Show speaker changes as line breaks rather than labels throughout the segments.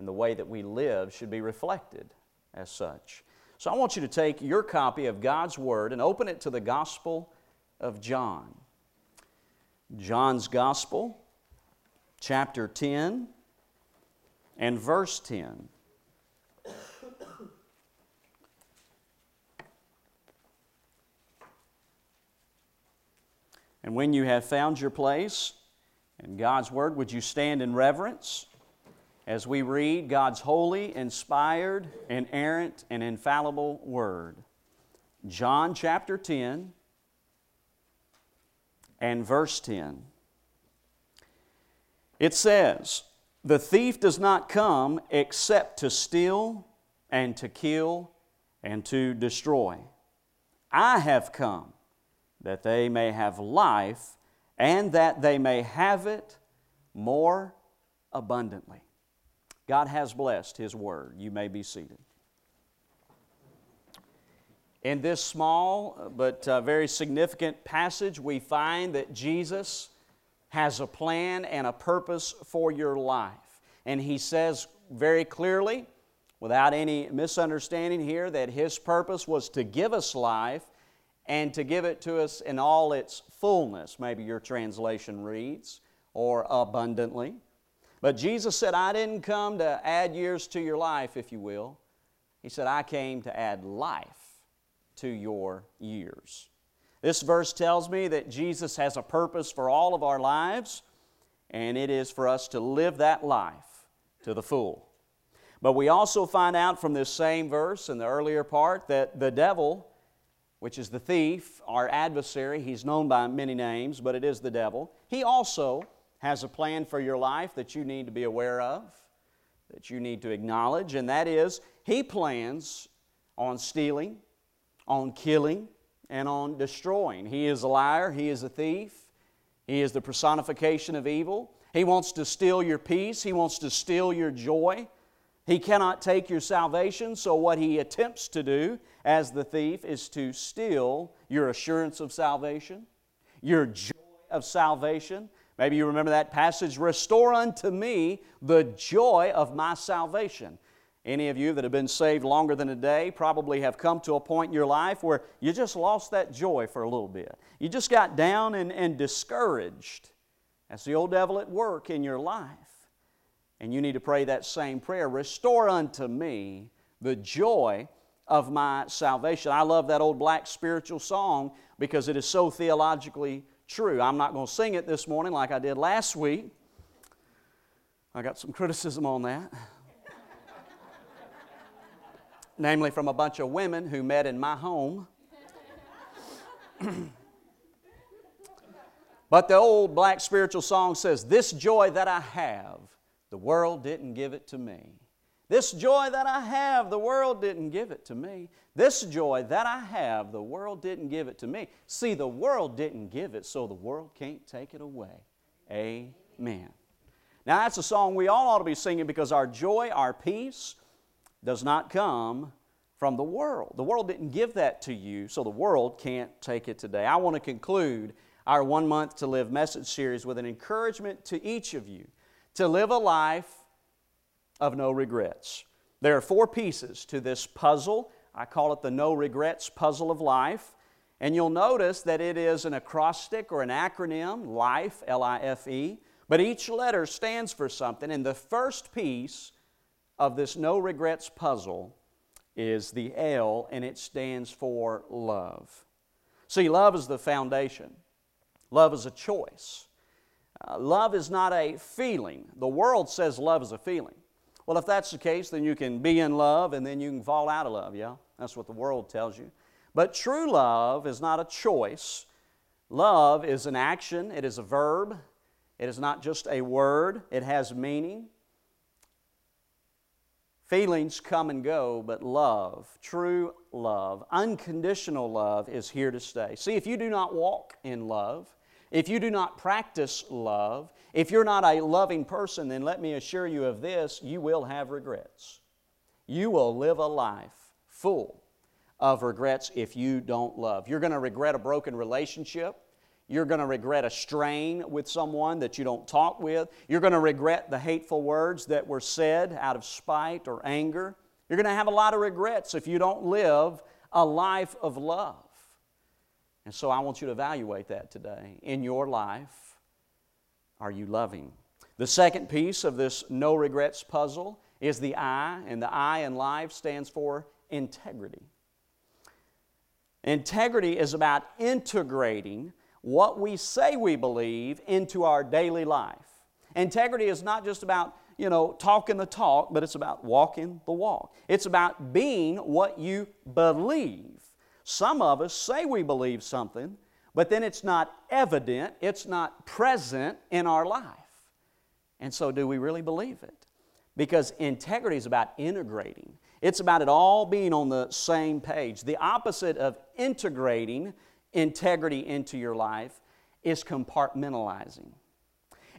and the way that we live should be reflected as such. So I want you to take your copy of God's Word and open it to the Gospel of John. John's Gospel, chapter 10 and verse 10. And when you have found your place in God's Word, would you stand in reverence as we read God's holy, inspired, inerrant, and infallible Word? John chapter 10 and verse 10. It says, The thief does not come except to steal and to kill and to destroy. I have come that they may have life and that they may have it more abundantly. God has blessed His Word. You may be seated. In this small but uh, very significant passage, we find that Jesus has a plan and a purpose for your life. And He says very clearly, without any misunderstanding here, that His purpose was to give us life and to give it to us in all its fullness, maybe your translation reads, or abundantly. But Jesus said, I didn't come to add years to your life, if you will. He said, I came to add life to your years. This verse tells me that Jesus has a purpose for all of our lives, and it is for us to live that life to the full. But we also find out from this same verse in the earlier part that the devil which is the thief, our adversary. He's known by many names, but it is the devil. He also has a plan for your life that you need to be aware of, that you need to acknowledge, and that is he plans on stealing, on killing, and on destroying. He is a liar, he is a thief, he is the personification of evil. He wants to steal your peace, he wants to steal your joy. He cannot take your salvation, so what he attempts to do as the thief is to steal your assurance of salvation, your joy of salvation. Maybe you remember that passage Restore unto me the joy of my salvation. Any of you that have been saved longer than a day probably have come to a point in your life where you just lost that joy for a little bit. You just got down and, and discouraged. That's the old devil at work in your life. And you need to pray that same prayer Restore unto me the joy of my salvation. I love that old black spiritual song because it is so theologically true. I'm not going to sing it this morning like I did last week. I got some criticism on that. Namely, from a bunch of women who met in my home. but the old black spiritual song says, This joy that I have, the world didn't give it to me. This joy that I have, the world didn't give it to me. This joy that I have, the world didn't give it to me. See, the world didn't give it, so the world can't take it away. Amen. Now, that's a song we all ought to be singing because our joy, our peace, does not come from the world. The world didn't give that to you, so the world can't take it today. I want to conclude our One Month to Live message series with an encouragement to each of you to live a life of no regrets. There are four pieces to this puzzle. I call it the no regrets puzzle of life. And you'll notice that it is an acrostic or an acronym, LIFE, L I F E, but each letter stands for something. And the first piece of this no regrets puzzle is the L, and it stands for love. See, love is the foundation, love is a choice. Uh, love is not a feeling. The world says love is a feeling. Well, if that's the case, then you can be in love and then you can fall out of love, yeah? That's what the world tells you. But true love is not a choice. Love is an action, it is a verb, it is not just a word, it has meaning. Feelings come and go, but love, true love, unconditional love is here to stay. See, if you do not walk in love, if you do not practice love, if you're not a loving person, then let me assure you of this you will have regrets. You will live a life full of regrets if you don't love. You're going to regret a broken relationship. You're going to regret a strain with someone that you don't talk with. You're going to regret the hateful words that were said out of spite or anger. You're going to have a lot of regrets if you don't live a life of love. And so I want you to evaluate that today. In your life, are you loving? The second piece of this no regrets puzzle is the I, and the I in life stands for integrity. Integrity is about integrating what we say we believe into our daily life. Integrity is not just about, you know, talking the talk, but it's about walking the walk. It's about being what you believe. Some of us say we believe something, but then it's not evident, it's not present in our life. And so, do we really believe it? Because integrity is about integrating. It's about it all being on the same page. The opposite of integrating integrity into your life is compartmentalizing.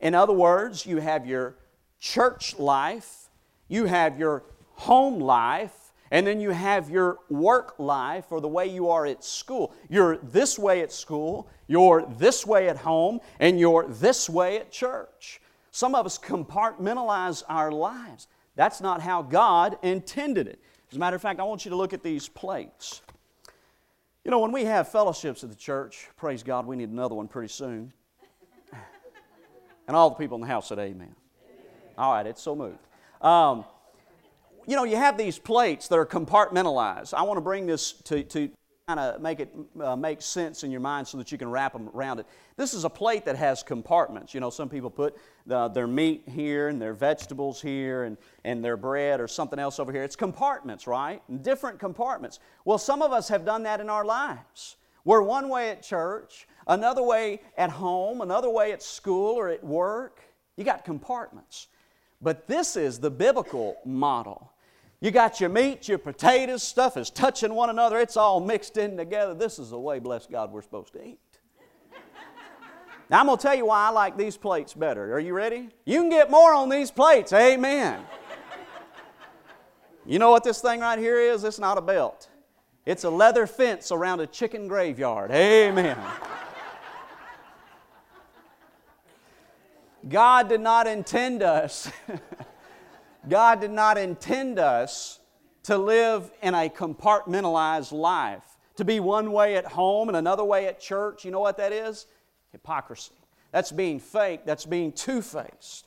In other words, you have your church life, you have your home life, and then you have your work life or the way you are at school. You're this way at school, you're this way at home, and you're this way at church. Some of us compartmentalize our lives. That's not how God intended it. As a matter of fact, I want you to look at these plates. You know, when we have fellowships at the church, praise God, we need another one pretty soon. And all the people in the house said, Amen. All right, it's so moved. Um, you know, you have these plates that are compartmentalized. I want to bring this to, to kind of make it uh, make sense in your mind so that you can wrap them around it. This is a plate that has compartments. You know, some people put the, their meat here and their vegetables here and, and their bread or something else over here. It's compartments, right? Different compartments. Well, some of us have done that in our lives. We're one way at church, another way at home, another way at school or at work. You got compartments. But this is the biblical model. You got your meat, your potatoes, stuff is touching one another. It's all mixed in together. This is the way, bless God, we're supposed to eat. now, I'm going to tell you why I like these plates better. Are you ready? You can get more on these plates. Amen. you know what this thing right here is? It's not a belt, it's a leather fence around a chicken graveyard. Amen. God did not intend us God did not intend us to live in a compartmentalized life, to be one way at home and another way at church. You know what that is? Hypocrisy. That's being fake, that's being two faced.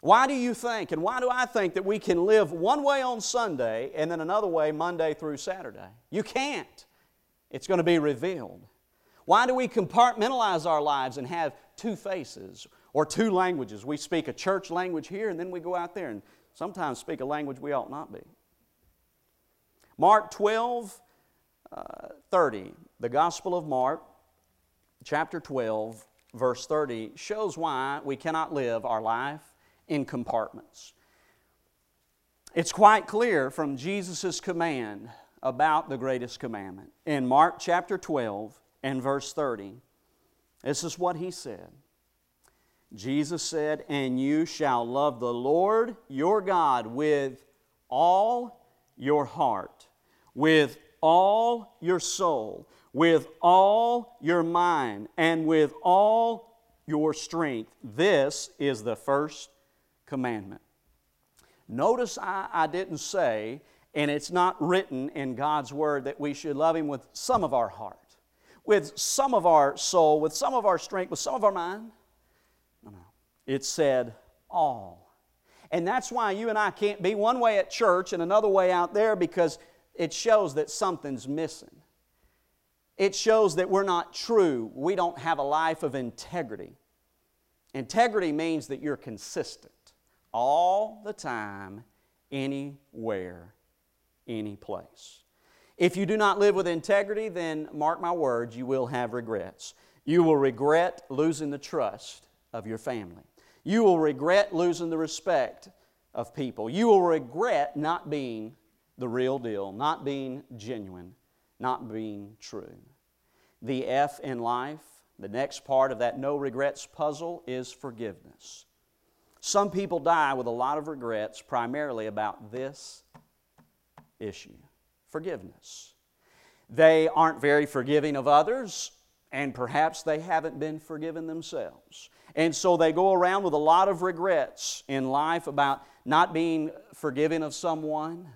Why do you think, and why do I think that we can live one way on Sunday and then another way Monday through Saturday? You can't. It's going to be revealed. Why do we compartmentalize our lives and have two faces or two languages? We speak a church language here and then we go out there and sometimes speak a language we ought not be. Mark 12, uh, 30, the Gospel of Mark, chapter 12, verse 30, shows why we cannot live our life in compartments. It's quite clear from Jesus' command about the greatest commandment. In Mark chapter 12 and verse 30, this is what he said Jesus said, And you shall love the Lord your God with all your heart, with all your soul, with all your mind, and with all your strength. This is the first commandment. Notice I, I didn't say, and it's not written in God's Word, that we should love Him with some of our heart, with some of our soul, with some of our strength, with some of our mind. It said all. And that's why you and I can't be one way at church and another way out there because it shows that something's missing. It shows that we're not true. We don't have a life of integrity. Integrity means that you're consistent all the time, anywhere, any place. If you do not live with integrity, then mark my words, you will have regrets. You will regret losing the trust of your family. You will regret losing the respect of people. You will regret not being the real deal, not being genuine, not being true. The F in life, the next part of that no regrets puzzle, is forgiveness. Some people die with a lot of regrets, primarily about this issue forgiveness. They aren't very forgiving of others, and perhaps they haven't been forgiven themselves. And so they go around with a lot of regrets in life about not being forgiven of someone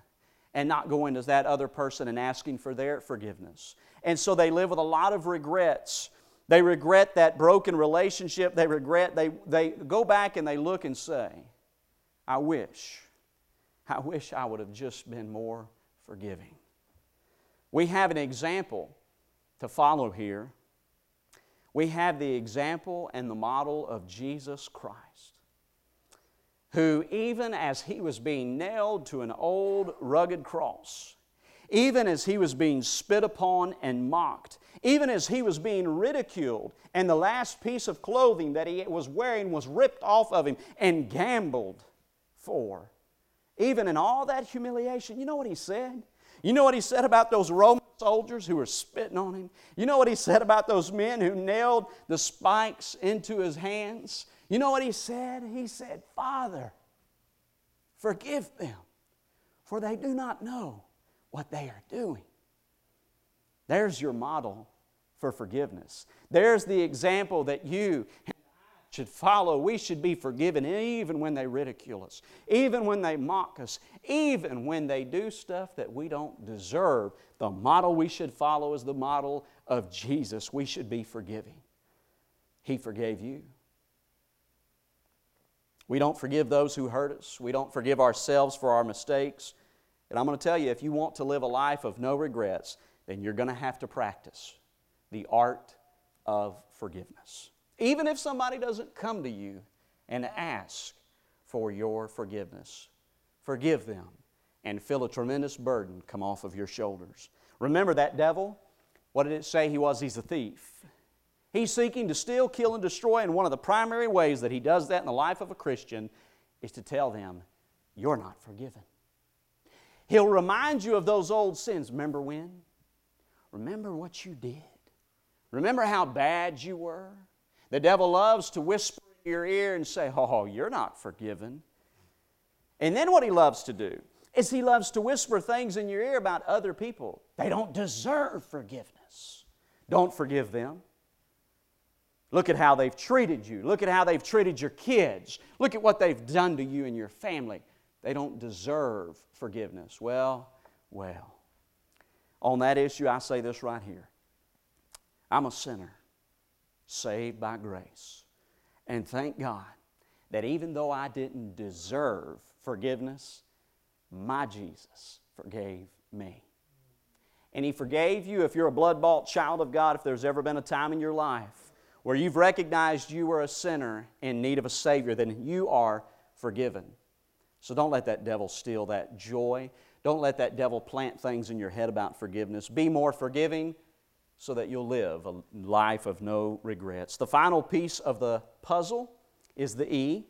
and not going to that other person and asking for their forgiveness. And so they live with a lot of regrets. They regret that broken relationship. They regret, they, they go back and they look and say, I wish, I wish I would have just been more forgiving. We have an example to follow here. We have the example and the model of Jesus Christ, who, even as he was being nailed to an old rugged cross, even as he was being spit upon and mocked, even as he was being ridiculed, and the last piece of clothing that he was wearing was ripped off of him and gambled for, even in all that humiliation, you know what he said? You know what he said about those Roman soldiers who were spitting on him? You know what he said about those men who nailed the spikes into his hands? You know what he said? He said, Father, forgive them, for they do not know what they are doing. There's your model for forgiveness. There's the example that you should follow. We should be forgiven even when they ridicule us, even when they mock us, even when they do stuff that we don't deserve. The model we should follow is the model of Jesus. We should be forgiving. He forgave you. We don't forgive those who hurt us. We don't forgive ourselves for our mistakes. And I'm going to tell you if you want to live a life of no regrets, then you're going to have to practice the art of forgiveness. Even if somebody doesn't come to you and ask for your forgiveness, forgive them and feel a tremendous burden come off of your shoulders. Remember that devil? What did it say he was? He's a thief. He's seeking to steal, kill, and destroy, and one of the primary ways that he does that in the life of a Christian is to tell them, You're not forgiven. He'll remind you of those old sins. Remember when? Remember what you did. Remember how bad you were. The devil loves to whisper in your ear and say, Oh, you're not forgiven. And then what he loves to do is he loves to whisper things in your ear about other people. They don't deserve forgiveness. Don't forgive them. Look at how they've treated you. Look at how they've treated your kids. Look at what they've done to you and your family. They don't deserve forgiveness. Well, well. On that issue, I say this right here I'm a sinner saved by grace. And thank God that even though I didn't deserve forgiveness, my Jesus forgave me. And He forgave you if you're a blood bought child of God, if there's ever been a time in your life where you've recognized you were a sinner in need of a Savior, then you are forgiven. So don't let that devil steal that joy. Don't let that devil plant things in your head about forgiveness. Be more forgiving so that you'll live a life of no regrets. The final piece of the puzzle is the E,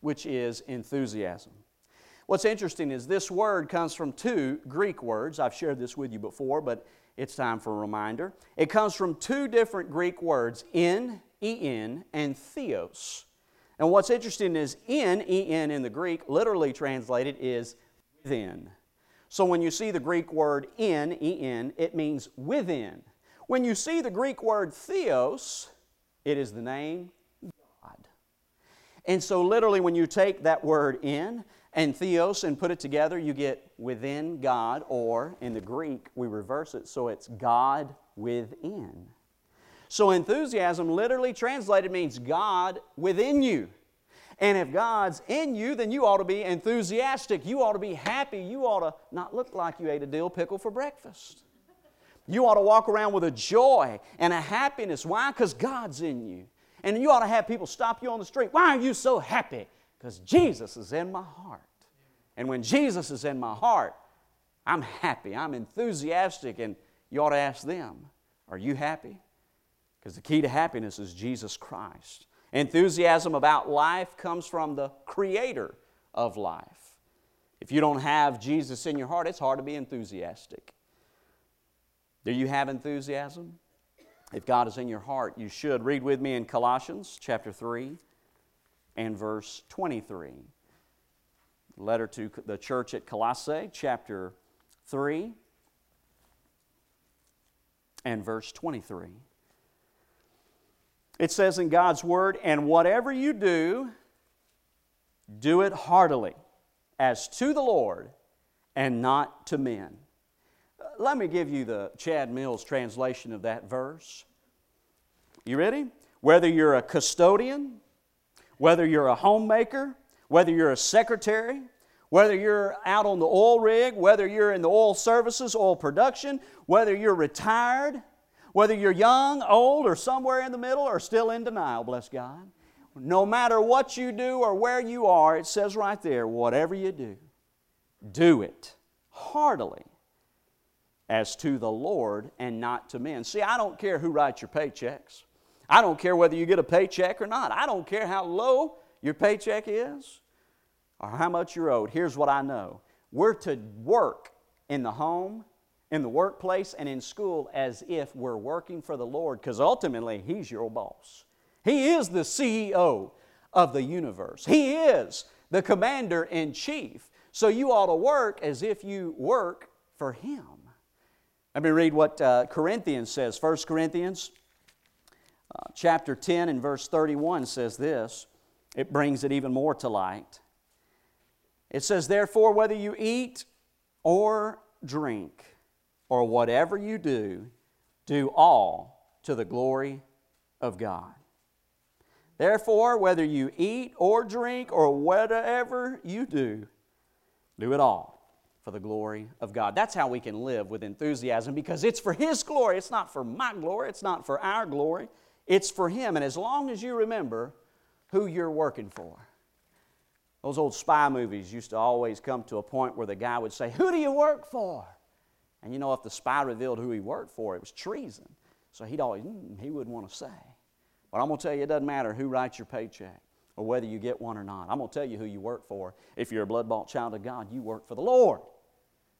which is enthusiasm. What's interesting is this word comes from two Greek words. I've shared this with you before, but it's time for a reminder. It comes from two different Greek words, en, en, and theos. And what's interesting is en, en in the Greek, literally translated, is within. So when you see the Greek word en, en, it means within. When you see the Greek word theos, it is the name God. And so, literally, when you take that word in and theos and put it together, you get within God, or in the Greek, we reverse it, so it's God within. So, enthusiasm literally translated means God within you. And if God's in you, then you ought to be enthusiastic. You ought to be happy. You ought to not look like you ate a dill pickle for breakfast. You ought to walk around with a joy and a happiness. Why? Because God's in you. And you ought to have people stop you on the street. Why are you so happy? Because Jesus is in my heart. And when Jesus is in my heart, I'm happy, I'm enthusiastic, and you ought to ask them, Are you happy? Because the key to happiness is Jesus Christ. Enthusiasm about life comes from the Creator of life. If you don't have Jesus in your heart, it's hard to be enthusiastic. Do you have enthusiasm? If God is in your heart, you should. Read with me in Colossians chapter 3 and verse 23. Letter to the church at Colossae, chapter 3 and verse 23. It says in God's Word, and whatever you do, do it heartily, as to the Lord and not to men. Let me give you the Chad Mills translation of that verse. You ready? Whether you're a custodian, whether you're a homemaker, whether you're a secretary, whether you're out on the oil rig, whether you're in the oil services, oil production, whether you're retired, whether you're young, old, or somewhere in the middle, or still in denial, bless God. No matter what you do or where you are, it says right there, whatever you do, do it heartily as to the Lord and not to men. See, I don't care who writes your paychecks. I don't care whether you get a paycheck or not. I don't care how low your paycheck is or how much you're owed. Here's what I know we're to work in the home, in the workplace, and in school as if we're working for the Lord because ultimately He's your boss. He is the CEO of the universe, He is the commander in chief. So you ought to work as if you work for Him. Let me read what uh, Corinthians says. 1 Corinthians uh, chapter 10 and verse 31 says this. It brings it even more to light. It says, Therefore, whether you eat or drink, or whatever you do, do all to the glory of God. Therefore, whether you eat or drink or whatever you do, do it all for the glory of God. That's how we can live with enthusiasm because it's for His glory. It's not for my glory, it's not for our glory, it's for Him. And as long as you remember who you're working for, those old spy movies used to always come to a point where the guy would say, Who do you work for? And you know, if the spy revealed who he worked for, it was treason. So he'd always, mm, he wouldn't want to say. But I'm going to tell you, it doesn't matter who writes your paycheck or whether you get one or not. I'm going to tell you who you work for. If you're a blood bought child of God, you work for the Lord.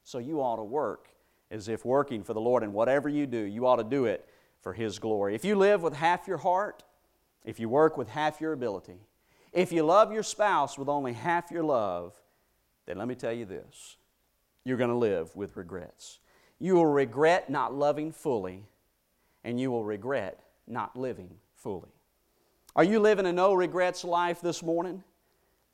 So you ought to work as if working for the Lord. And whatever you do, you ought to do it for His glory. If you live with half your heart, if you work with half your ability, if you love your spouse with only half your love, then let me tell you this you're going to live with regrets. You will regret not loving fully, and you will regret not living fully. Are you living a no regrets life this morning?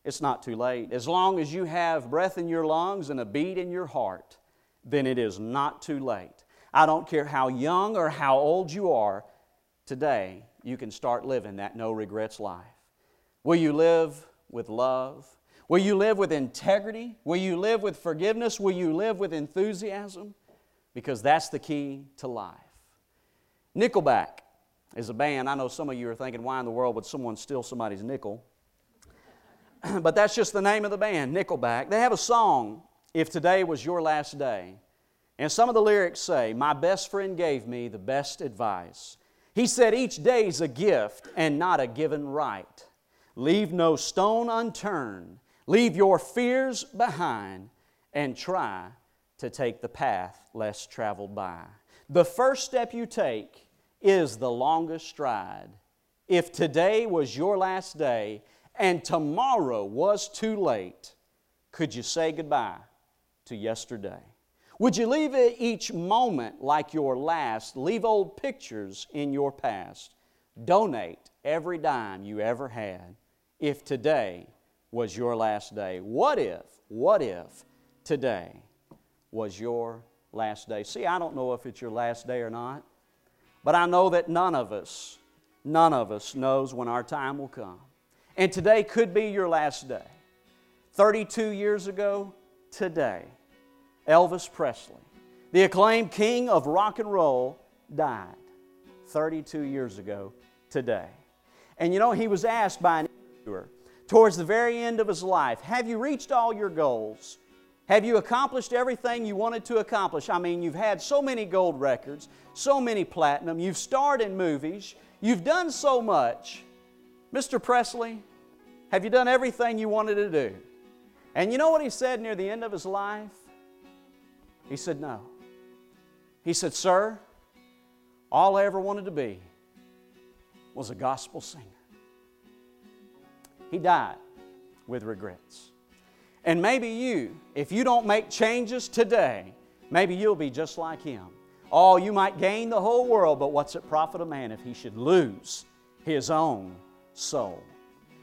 It's not too late. As long as you have breath in your lungs and a beat in your heart, then it is not too late. I don't care how young or how old you are, today you can start living that no regrets life. Will you live with love? Will you live with integrity? Will you live with forgiveness? Will you live with enthusiasm? Because that's the key to life. Nickelback is a band. I know some of you are thinking, why in the world would someone steal somebody's nickel? but that's just the name of the band, Nickelback. They have a song, If Today Was Your Last Day. And some of the lyrics say, My best friend gave me the best advice. He said, Each day's a gift and not a given right. Leave no stone unturned. Leave your fears behind and try to take the path less traveled by. The first step you take is the longest stride. If today was your last day and tomorrow was too late, could you say goodbye to yesterday? Would you leave each moment like your last? Leave old pictures in your past. Donate every dime you ever had if today was your last day. What if, what if today was your last day? See, I don't know if it's your last day or not. But I know that none of us, none of us knows when our time will come. And today could be your last day. 32 years ago, today, Elvis Presley, the acclaimed king of rock and roll, died 32 years ago today. And you know, he was asked by an interviewer towards the very end of his life Have you reached all your goals? Have you accomplished everything you wanted to accomplish? I mean, you've had so many gold records, so many platinum, you've starred in movies, you've done so much. Mr. Presley, have you done everything you wanted to do? And you know what he said near the end of his life? He said, No. He said, Sir, all I ever wanted to be was a gospel singer. He died with regrets. And maybe you, if you don't make changes today, maybe you'll be just like him. Oh, you might gain the whole world, but what's it profit a man if he should lose his own soul.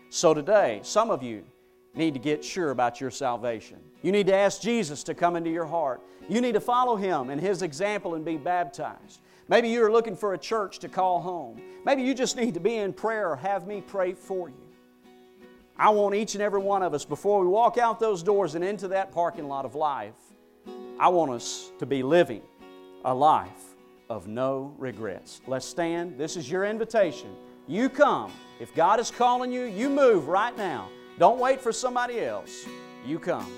So today, some of you need to get sure about your salvation. You need to ask Jesus to come into your heart. You need to follow Him and His example and be baptized. Maybe you're looking for a church to call home. Maybe you just need to be in prayer or have me pray for you. I want each and every one of us, before we walk out those doors and into that parking lot of life, I want us to be living a life of no regrets. Let's stand. This is your invitation. You come. If God is calling you, you move right now. Don't wait for somebody else. You come.